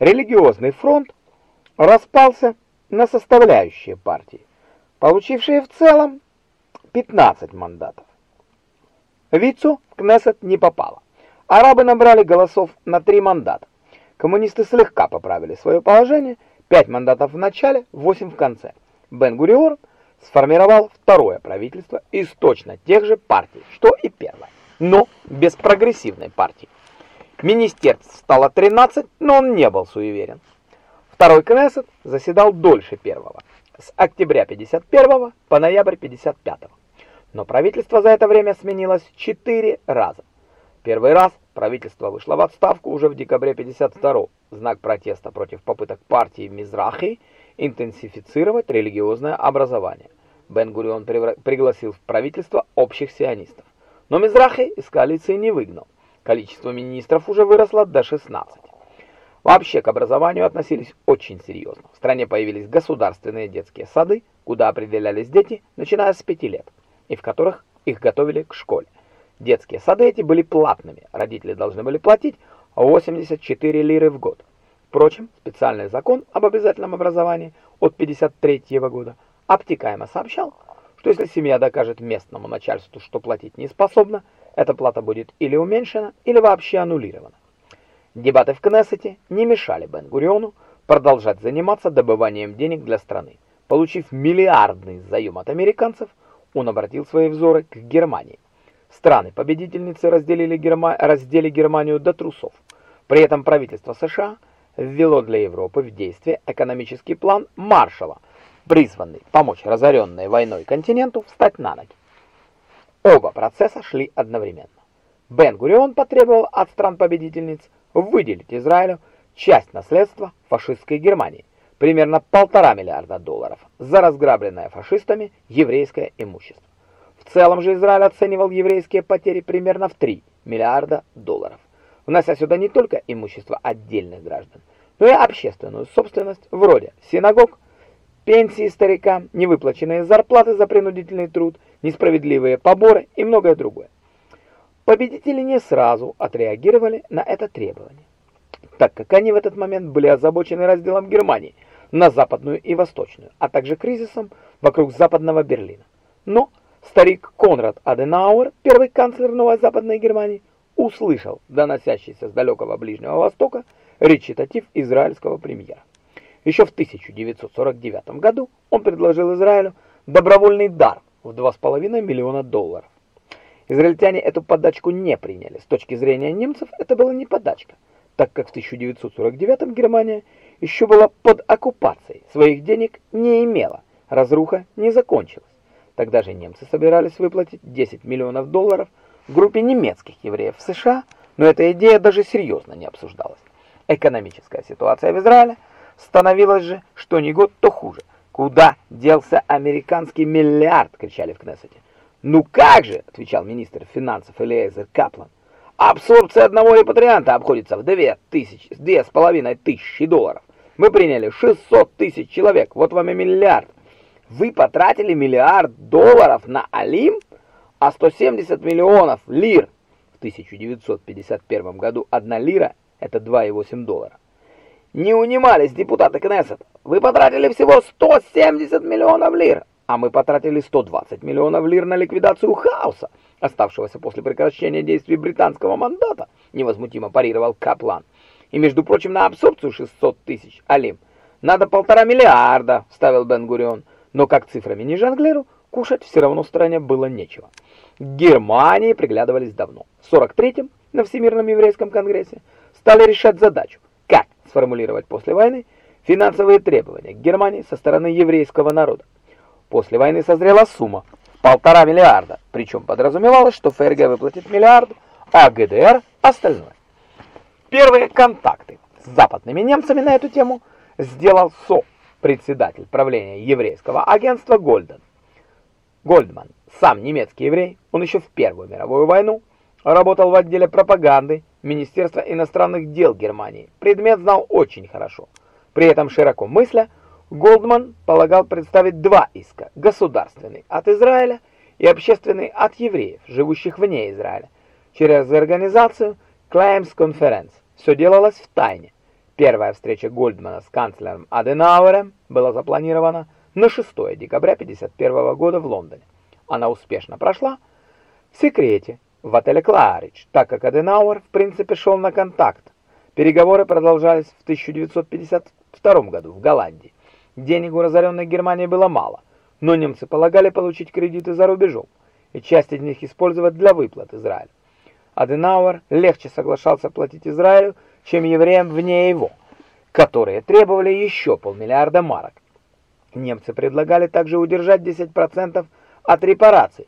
религиозный фронт распался на составляющие партии, получившие в целом 15 мандатов. Вицу в Кнессет не попало. Арабы набрали голосов на 3 мандата. Коммунисты слегка поправили свое положение, 5 мандатов в начале, 8 в конце. Бен-Гурион сформировал второе правительство из точно тех же партий, что и первое, но без прогрессивной партии. Министерств стало 13, но он не был суеверен. Второй Кнессет заседал дольше первого, с октября 51 по ноябрь 55. Но правительство за это время сменилось четыре раза. Первый раз правительство вышло в отставку уже в декабре 52 в знак протеста против попыток партии Мизрахи интенсифицировать религиозное образование. Бен-Гурион пригласил в правительство общих сионистов. Но Мизрахи из коалиции не выгнал. Количество министров уже выросло до 16. Вообще к образованию относились очень серьезно. В стране появились государственные детские сады, куда определялись дети, начиная с 5 лет, и в которых их готовили к школе. Детские сады эти были платными, родители должны были платить 84 лиры в год. Впрочем, специальный закон об обязательном образовании от 53 года обтекаемо сообщал, что если семья докажет местному начальству, что платить не способна, эта плата будет или уменьшена, или вообще аннулирована. Дебаты в Кнессете не мешали Бен-Гуриону продолжать заниматься добыванием денег для страны. Получив миллиардный заем от американцев, он обратил свои взоры к Германии. Страны-победительницы разделили, Герма... раздели Германию до трусов. При этом правительство США ввело для Европы в действие экономический план Маршалла, призванный помочь разоренной войной континенту встать на ноги. Оба процесса шли одновременно. Бен-Гурион потребовал от стран-победительниц выделить Израилю часть наследства фашистской Германии, примерно полтора миллиарда долларов, за разграбленное фашистами еврейское имущество. В целом же Израиль оценивал еврейские потери примерно в 3 миллиарда долларов, внося сюда не только имущество отдельных граждан, но и общественную собственность вроде синагог, пенсии старикам, невыплаченные зарплаты за принудительный труд, несправедливые поборы и многое другое. Победители не сразу отреагировали на это требование, так как они в этот момент были озабочены разделом Германии на западную и восточную, а также кризисом вокруг западного Берлина. Но Старик Конрад Аденауэр, первый канцлер Новой Западной Германии, услышал доносящийся с далекого Ближнего Востока речитатив израильского премьера. Еще в 1949 году он предложил Израилю добровольный дар в 2,5 миллиона долларов. Израильтяне эту подачку не приняли. С точки зрения немцев это была не подачка, так как в 1949 Германия еще была под оккупацией, своих денег не имела, разруха не закончилась. Тогда же немцы собирались выплатить 10 миллионов долларов группе немецких евреев в США, но эта идея даже серьезно не обсуждалась. Экономическая ситуация в Израиле становилась же что ни год, то хуже. «Куда делся американский миллиард?» — кричали в Кнессете. «Ну как же!» — отвечал министр финансов Элиэзер Каплан. «Абсорбция одного репатрианта обходится в две тысячи, две с половиной тысячи долларов. Мы приняли 600 тысяч человек, вот вам и миллиард. Вы потратили миллиард долларов на Алим, а 170 миллионов лир. В 1951 году одна лира – это 2,8 доллара. Не унимались депутаты Кнессета. Вы потратили всего 170 миллионов лир, а мы потратили 120 миллионов лир на ликвидацию хаоса, оставшегося после прекращения действий британского мандата, невозмутимо парировал Каплан. И, между прочим, на абсорбцию 600 тысяч Алим. Надо полтора миллиарда, вставил Бен-Гурион. Но как цифрами не жонглеру, кушать все равно стране было нечего. Германии приглядывались давно. В 43-м на Всемирном еврейском конгрессе стали решать задачу, сформулировать после войны финансовые требования к Германии со стороны еврейского народа. После войны созрела сумма полтора миллиарда, причем подразумевалось, что ФРГ выплатит миллиард, а ГДР остальное. Первые контакты с западными немцами на эту тему сделал СО председатель правления еврейского агентства Гольден. Гольдман, сам немецкий еврей, он еще в Первую мировую войну работал в отделе пропаганды Министерства иностранных дел Германии. Предмет знал очень хорошо. При этом широко мысля, Голдман полагал представить два иска: государственный от Израиля и общественный от евреев, живущих вне Израиля, через организацию Claims Conference. Все делалось в тайне. Первая встреча Гольдмана с канцлером Аденауэром была запланирована на 6 декабря 1951 года в Лондоне. Она успешно прошла в секрете в отеле Кларидж, так как Аденауэр в принципе шел на контакт. Переговоры продолжались в 1952 году в Голландии. Денег у разоренной Германии было мало, но немцы полагали получить кредиты за рубежом и часть из них использовать для выплат Израилю. Аденауэр легче соглашался платить Израилю, чем евреям вне его, которые требовали еще полмиллиарда марок. Немцы предлагали также удержать 10% от репараций,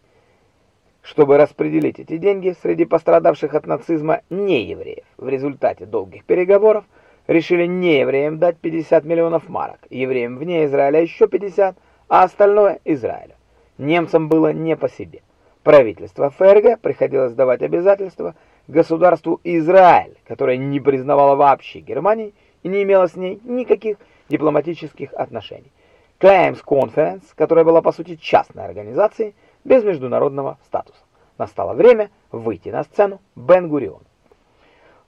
чтобы распределить эти деньги среди пострадавших от нацизма неевреев. В результате долгих переговоров решили неевреям дать 50 миллионов марок, евреям вне Израиля еще 50, а остальное Израилю. Немцам было не по себе. Правительство ФРГ приходилось давать обязательства государству Израиль, которое не признавало вообще Германии и не имело с ней никаких дипломатических отношений. Claims Conference, которая была по сути частной организацией без международного статуса. Настало время выйти на сцену Бен-Гурион.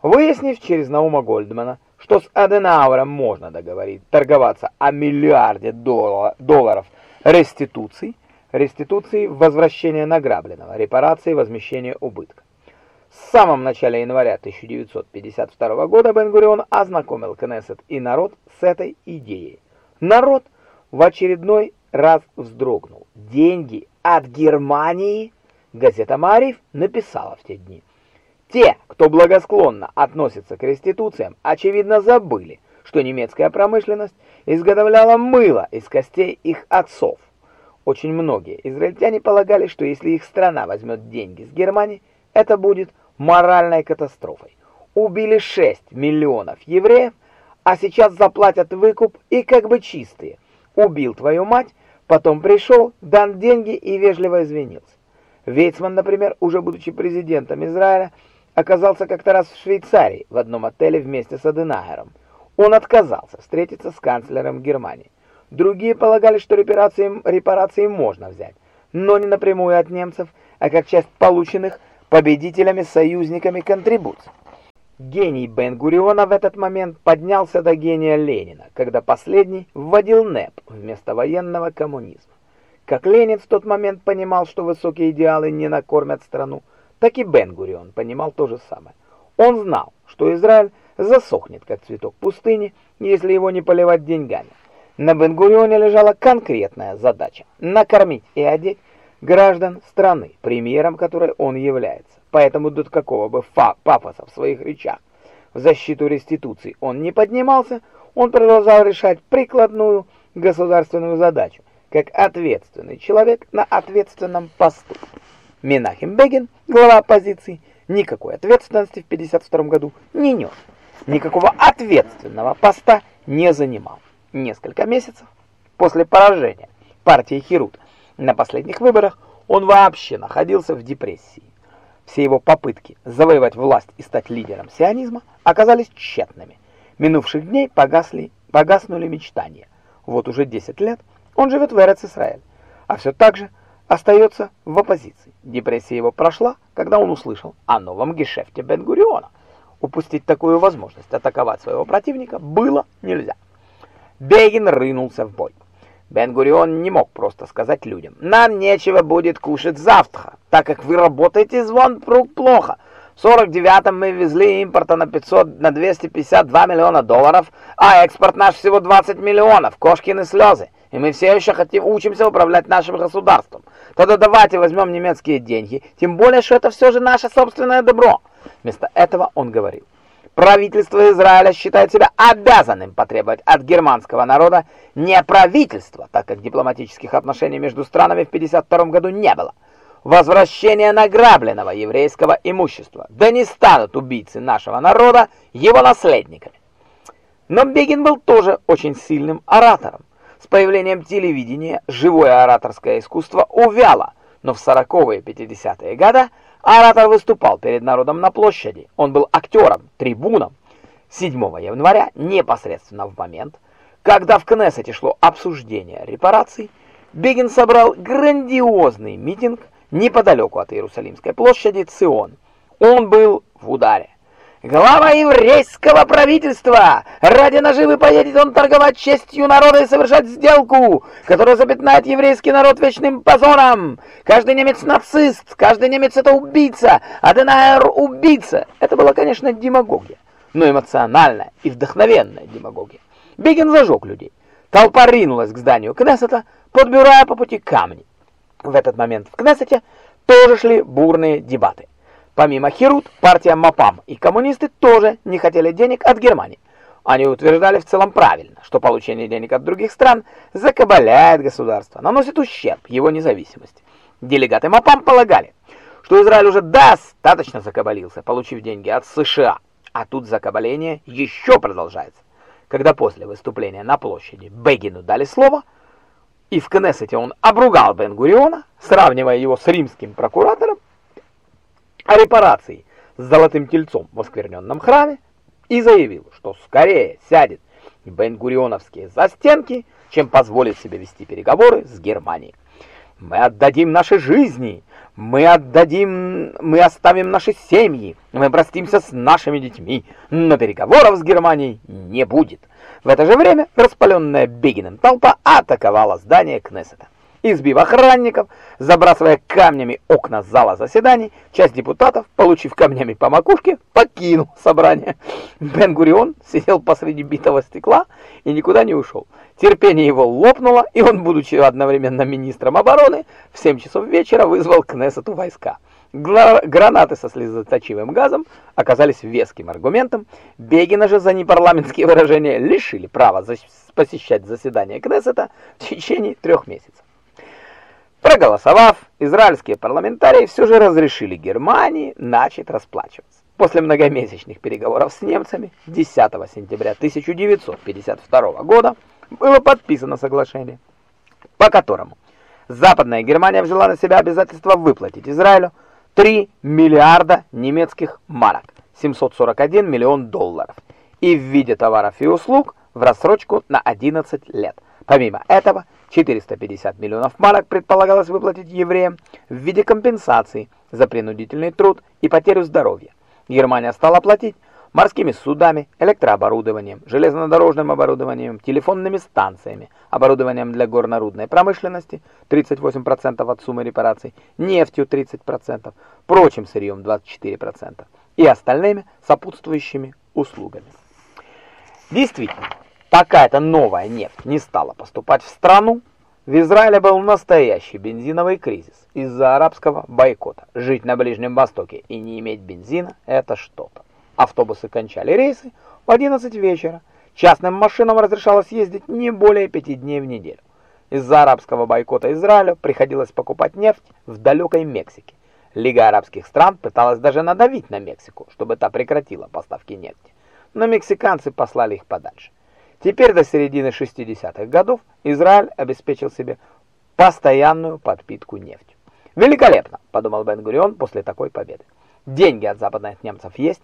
Выяснив через Наума Гольдмана, что с Аденауэром можно договорить торговаться о миллиарде долларов реституций, реституции возвращения награбленного, репарации возмещения убытка. В самом начале января 1952 года Бен-Гурион ознакомил Кнессет и народ с этой идеей. Народ в очередной раз вздрогнул. Деньги от Германии? Газета «Мариф» написала в те дни. Те, кто благосклонно относится к реституциям, очевидно забыли, что немецкая промышленность изготовляла мыло из костей их отцов. Очень многие израильтяне полагали, что если их страна возьмет деньги с Германии, это будет моральной катастрофой. Убили 6 миллионов евреев, а сейчас заплатят выкуп и как бы чистые. Убил твою мать, потом пришел, дан деньги и вежливо извинился. Вейцман, например, уже будучи президентом Израиля, оказался как-то раз в Швейцарии в одном отеле вместе с Аденайером. Он отказался встретиться с канцлером Германии. Другие полагали, что репарации, репарации можно взять, но не напрямую от немцев, а как часть полученных победителями-союзниками контрибуций. Гений Бен-Гуриона в этот момент поднялся до гения Ленина, когда последний вводил НЭП вместо военного коммунизма. Как Ленин в тот момент понимал, что высокие идеалы не накормят страну, так и Бен-Гурион понимал то же самое. Он знал, что Израиль засохнет, как цветок пустыни, если его не поливать деньгами. На Бен-Гурионе лежала конкретная задача – накормить и одеть граждан страны, премьером которой он является. Поэтому до какого бы пафоса в своих речах в защиту реституции он не поднимался, он продолжал решать прикладную государственную задачу, как ответственный человек на ответственном посту. Менахем Бегин, глава оппозиции, никакой ответственности в 52 году не нес, никакого ответственного поста не занимал. Несколько месяцев после поражения партии Хирут на последних выборах он вообще находился в депрессии. Все его попытки завоевать власть и стать лидером сионизма оказались тщетными. Минувших дней погасли, погаснули мечтания. Вот уже 10 лет он живет в Эрец-Исраэль, а все так же остается в оппозиции. Депрессия его прошла, когда он услышал о новом гешефте Бен-Гуриона. Упустить такую возможность атаковать своего противника было нельзя. Бегин рынулся в бой. Бен-Гурион не мог просто сказать людям, «Нам нечего будет кушать завтра, так как вы работаете звон плохо. В 49-м мы везли импорта на 500, на 252 миллиона долларов, а экспорт наш всего 20 миллионов, кошкины слезы, и мы все еще хотим, учимся управлять нашим государством. Тогда давайте возьмем немецкие деньги, тем более, что это все же наше собственное добро». Вместо этого он говорил, Правительство Израиля считает себя обязанным потребовать от германского народа не правительства, так как дипломатических отношений между странами в 52 году не было, возвращение награбленного еврейского имущества, да не станут убийцы нашего народа его наследниками. Но Бегин был тоже очень сильным оратором. С появлением телевидения живое ораторское искусство увяло, но в 40-е и 50-е годы Оратор выступал перед народом на площади. Он был актером, трибуном. 7 января, непосредственно в момент, когда в Кнессете шло обсуждение репараций, Бегин собрал грандиозный митинг неподалеку от Иерусалимской площади Цион. Он был в ударе. Глава еврейского правительства! Ради наживы поедет он торговать честью народа и совершать сделку, которая запятнает еврейский народ вечным позором. Каждый немец нацист, каждый немец это убийца, а Денайер убийца. Это была, конечно, демагогия, но эмоциональная и вдохновенная демагогия. Бегин зажег людей. Толпа ринулась к зданию Кнессета, подбирая по пути камни. В этот момент в Кнессете тоже шли бурные дебаты. Помимо Херут, партия МАПАМ и коммунисты тоже не хотели денег от Германии. Они утверждали в целом правильно, что получение денег от других стран закабаляет государство, наносит ущерб его независимости. Делегаты МАПАМ полагали, что Израиль уже достаточно закабалился, получив деньги от США, а тут закабаление еще продолжается. Когда после выступления на площади Бегину дали слово, и в Кнессете он обругал Бен-Гуриона, сравнивая его с римским прокуратором, о репарации с золотым тельцом в оскверненном храме и заявил, что скорее сядет в бен-гурионовские застенки, чем позволит себе вести переговоры с Германией. Мы отдадим наши жизни, мы отдадим, мы оставим наши семьи, мы простимся с нашими детьми, но переговоров с Германией не будет. В это же время распаленная Бегиным толпа атаковала здание Кнессета избив охранников, забрасывая камнями окна зала заседаний, часть депутатов, получив камнями по макушке, покинул собрание. Бен-Гурион сидел посреди битого стекла и никуда не ушел. Терпение его лопнуло, и он, будучи одновременно министром обороны, в 7 часов вечера вызвал к Кнессету войска. Гранаты со слезоточивым газом оказались веским аргументом. Бегина же за непарламентские выражения лишили права посещать заседания Кнессета в течение трех месяцев. Проголосовав, израильские парламентарии все же разрешили Германии начать расплачиваться. После многомесячных переговоров с немцами 10 сентября 1952 года было подписано соглашение, по которому Западная Германия взяла на себя обязательство выплатить Израилю 3 миллиарда немецких марок, 741 миллион долларов, и в виде товаров и услуг в рассрочку на 11 лет. Помимо этого, 450 миллионов марок предполагалось выплатить евреям в виде компенсации за принудительный труд и потерю здоровья. Германия стала платить морскими судами, электрооборудованием, железнодорожным оборудованием, телефонными станциями, оборудованием для горнорудной промышленности 38% от суммы репараций, нефтью 30%, прочим сырьем 24% и остальными сопутствующими услугами. Действительно, Пока эта новая нефть не стала поступать в страну, в Израиле был настоящий бензиновый кризис из-за арабского бойкота. Жить на Ближнем Востоке и не иметь бензина – это что-то. Автобусы кончали рейсы в 11 вечера. Частным машинам разрешалось ездить не более 5 дней в неделю. Из-за арабского бойкота Израилю приходилось покупать нефть в далекой Мексике. Лига арабских стран пыталась даже надавить на Мексику, чтобы та прекратила поставки нефти. Но мексиканцы послали их подальше. Теперь до середины 60-х годов Израиль обеспечил себе постоянную подпитку нефтью. «Великолепно!» – подумал Бен-Гурион после такой победы. «Деньги от западных немцев есть.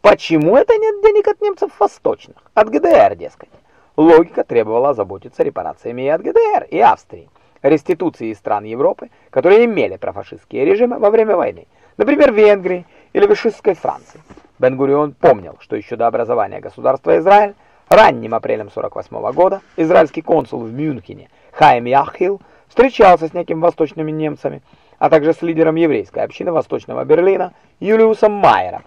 Почему это нет денег от немцев восточных? От ГДР, дескать». Логика требовала заботиться репарациями и от ГДР, и Австрии. Реституции из стран Европы, которые имели профашистские режимы во время войны, например, Венгрии или Вишистской Франции. Бен-Гурион помнил, что еще до образования государства Израиль Ранним апрелем 48 -го года израильский консул в Мюнхене Хайм Яхил встречался с некими восточными немцами, а также с лидером еврейской общины Восточного Берлина Юлиусом Майером.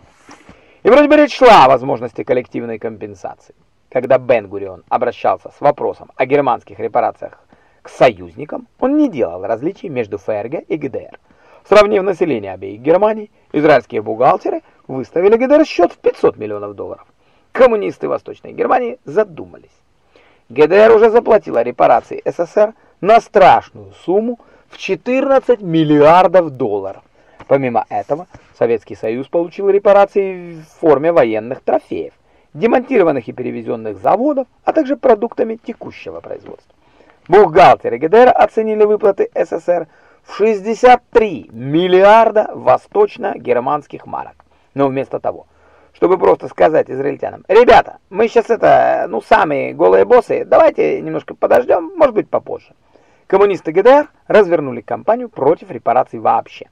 И вроде бы речь шла о возможности коллективной компенсации. Когда Бен-Гурион обращался с вопросом о германских репарациях к союзникам, он не делал различий между ФРГ и ГДР. Сравнив население обеих Германий, израильские бухгалтеры выставили ГДР счет в 500 миллионов долларов коммунисты Восточной Германии задумались. ГДР уже заплатила репарации СССР на страшную сумму в 14 миллиардов долларов. Помимо этого, Советский Союз получил репарации в форме военных трофеев, демонтированных и перевезенных заводов, а также продуктами текущего производства. Бухгалтеры ГДР оценили выплаты СССР в 63 миллиарда восточно-германских марок. Но вместо того, чтобы просто сказать израильтянам, «Ребята, мы сейчас это, ну, самые голые боссы, давайте немножко подождем, может быть, попозже». Коммунисты ГДР развернули кампанию против репараций вообще.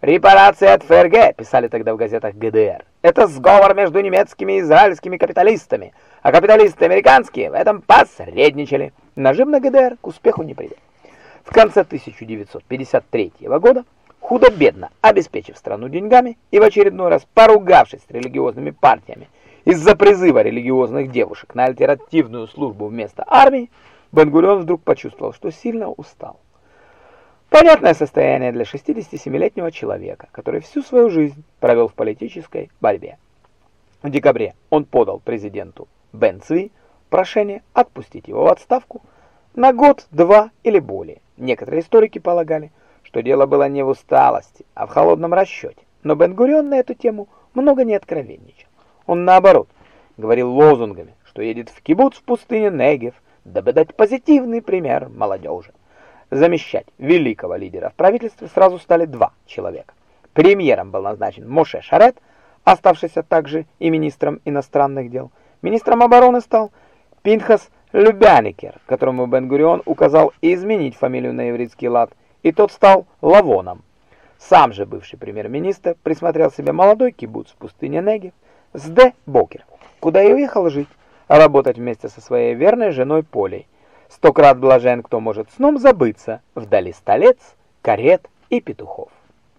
«Репарации от ФРГ», писали тогда в газетах ГДР, Это сговор между немецкими и израильскими капиталистами, а капиталисты американские в этом посредничали. Нажим на ГДР к успеху не привел. В конце 1953 года, худо-бедно обеспечив страну деньгами и в очередной раз поругавшись с религиозными партиями из-за призыва религиозных девушек на альтернативную службу вместо армии, Бен-Гурион вдруг почувствовал, что сильно устал. Понятное состояние для 67-летнего человека, который всю свою жизнь провел в политической борьбе. В декабре он подал президенту Бен Цви прошение отпустить его в отставку на год, два или более. Некоторые историки полагали, что дело было не в усталости, а в холодном расчете. Но Бен-Гурион на эту тему много не откровенничал. Он наоборот говорил лозунгами, что едет в кибуц в пустыне Негев, дабы дать позитивный пример молодежи замещать великого лидера в правительстве сразу стали два человека. Премьером был назначен Моше Шарет, оставшийся также и министром иностранных дел. Министром обороны стал Пинхас Любяникер, которому Бен-Гурион указал изменить фамилию на еврейский лад, и тот стал Лавоном. Сам же бывший премьер-министр присмотрел себе молодой кибуц в пустыне Негев с Д. Бокер, куда и уехал жить, работать вместе со своей верной женой Полей. Сто крат блажен, кто может сном забыться, вдали столец, карет и петухов.